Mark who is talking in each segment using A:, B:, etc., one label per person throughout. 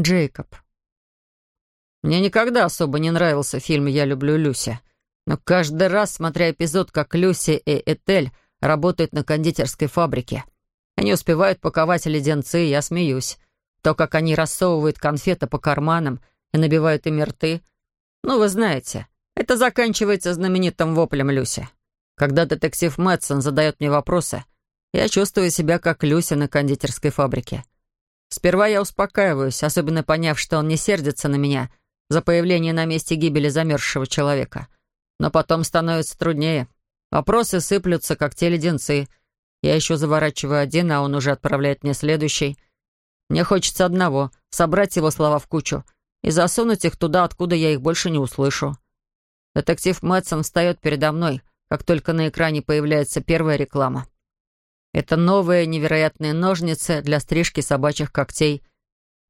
A: Джейкоб.
B: Мне никогда особо не нравился фильм «Я люблю Люси». Но каждый раз, смотря эпизод, как Люси и Этель работают на кондитерской фабрике, они успевают паковать леденцы, я смеюсь. То, как они рассовывают конфеты по карманам и набивают ими рты. Ну, вы знаете, это заканчивается знаменитым воплем Люси. Когда детектив Мэтсон задает мне вопросы, я чувствую себя как Люси на кондитерской фабрике. Сперва я успокаиваюсь, особенно поняв, что он не сердится на меня за появление на месте гибели замерзшего человека. Но потом становится труднее. Вопросы сыплются, как те леденцы. Я еще заворачиваю один, а он уже отправляет мне следующий. Мне хочется одного — собрать его слова в кучу и засунуть их туда, откуда я их больше не услышу. Детектив Мэтсон встает передо мной, как только на экране появляется первая реклама. Это новые невероятные ножницы для стрижки собачьих когтей.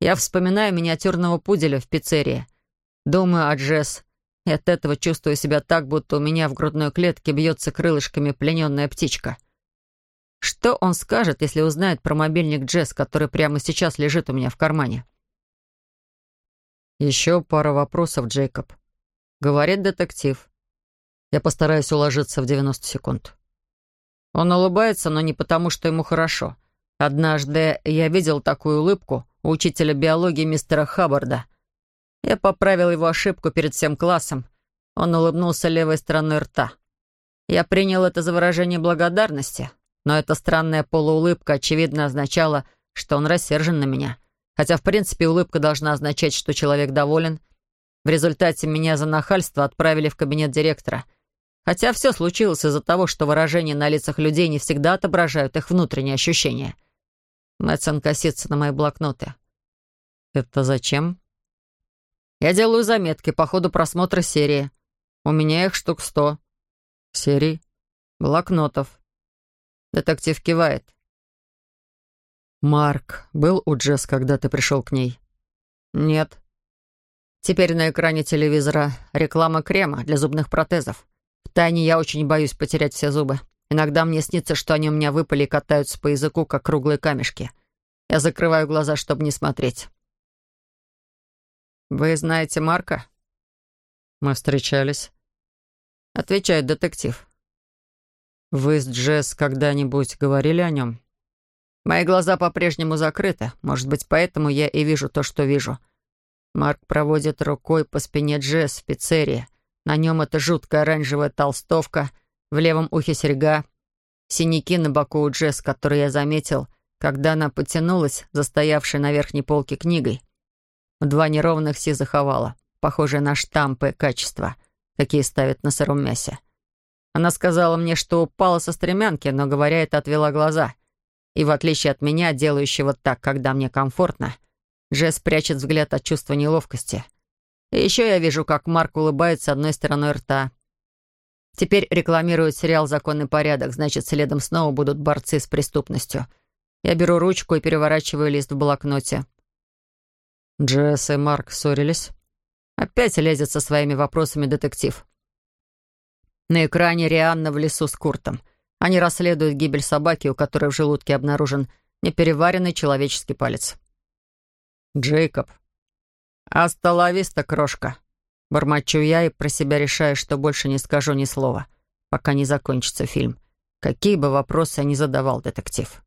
B: Я вспоминаю миниатюрного пуделя в пиццерии. Думаю о Джесс. И от этого чувствую себя так, будто у меня в грудной клетке бьется крылышками плененная птичка. Что он скажет, если узнает про мобильник Джесс, который прямо сейчас лежит у меня в кармане? «Еще пара вопросов, Джейкоб», — говорит детектив. Я постараюсь уложиться в 90 секунд. Он улыбается, но не потому, что ему хорошо. Однажды я видел такую улыбку у учителя биологии мистера Хаббарда. Я поправил его ошибку перед всем классом. Он улыбнулся левой стороной рта. Я принял это за выражение благодарности, но эта странная полуулыбка, очевидно, означала, что он рассержен на меня. Хотя, в принципе, улыбка должна означать, что человек доволен. В результате меня за нахальство отправили в кабинет директора — Хотя все случилось из-за того, что выражения на лицах людей не всегда отображают их внутренние ощущения. Мэтсон косится на мои блокноты. «Это зачем?» «Я делаю заметки по ходу просмотра серии. У меня их штук сто». «Серий?» «Блокнотов». Детектив кивает. «Марк, был у Джесс, когда ты пришел к ней?» «Нет». Теперь на экране телевизора реклама крема для зубных протезов. Втайне я очень боюсь потерять все зубы. Иногда мне снится, что они у меня выпали и катаются по языку, как круглые камешки. Я закрываю глаза, чтобы не смотреть. «Вы знаете Марка?» «Мы встречались», — отвечает детектив. «Вы с Джесс когда-нибудь говорили о нем?» Мои глаза по-прежнему закрыты. Может быть, поэтому я и вижу то, что вижу. Марк проводит рукой по спине Джесс в пиццерии — на нем эта жуткая оранжевая толстовка, в левом ухе серьга, синяки на боку у Джесс, которые я заметил, когда она потянулась, застоявшей на верхней полке книгой. Два неровных сизых овала, похожие на штампы качества, какие ставят на сыром мясе. Она сказала мне, что упала со стремянки, но, говоря это, отвела глаза. И в отличие от меня, делающего так, когда мне комфортно, Джесс прячет взгляд от чувства неловкости — еще я вижу, как Марк улыбается одной стороной рта. Теперь рекламируют сериал «Законный порядок», значит, следом снова будут борцы с преступностью. Я беру ручку и переворачиваю лист в блокноте. Джесс и Марк ссорились. Опять лезет со своими вопросами детектив. На экране Рианна в лесу с Куртом. Они расследуют гибель собаки, у которой в желудке обнаружен непереваренный человеческий палец. Джейкоб «Асталависта, крошка!» Бормочу я и про себя решаю, что больше не скажу ни слова, пока не закончится фильм. Какие бы вопросы я ни задавал, детектив.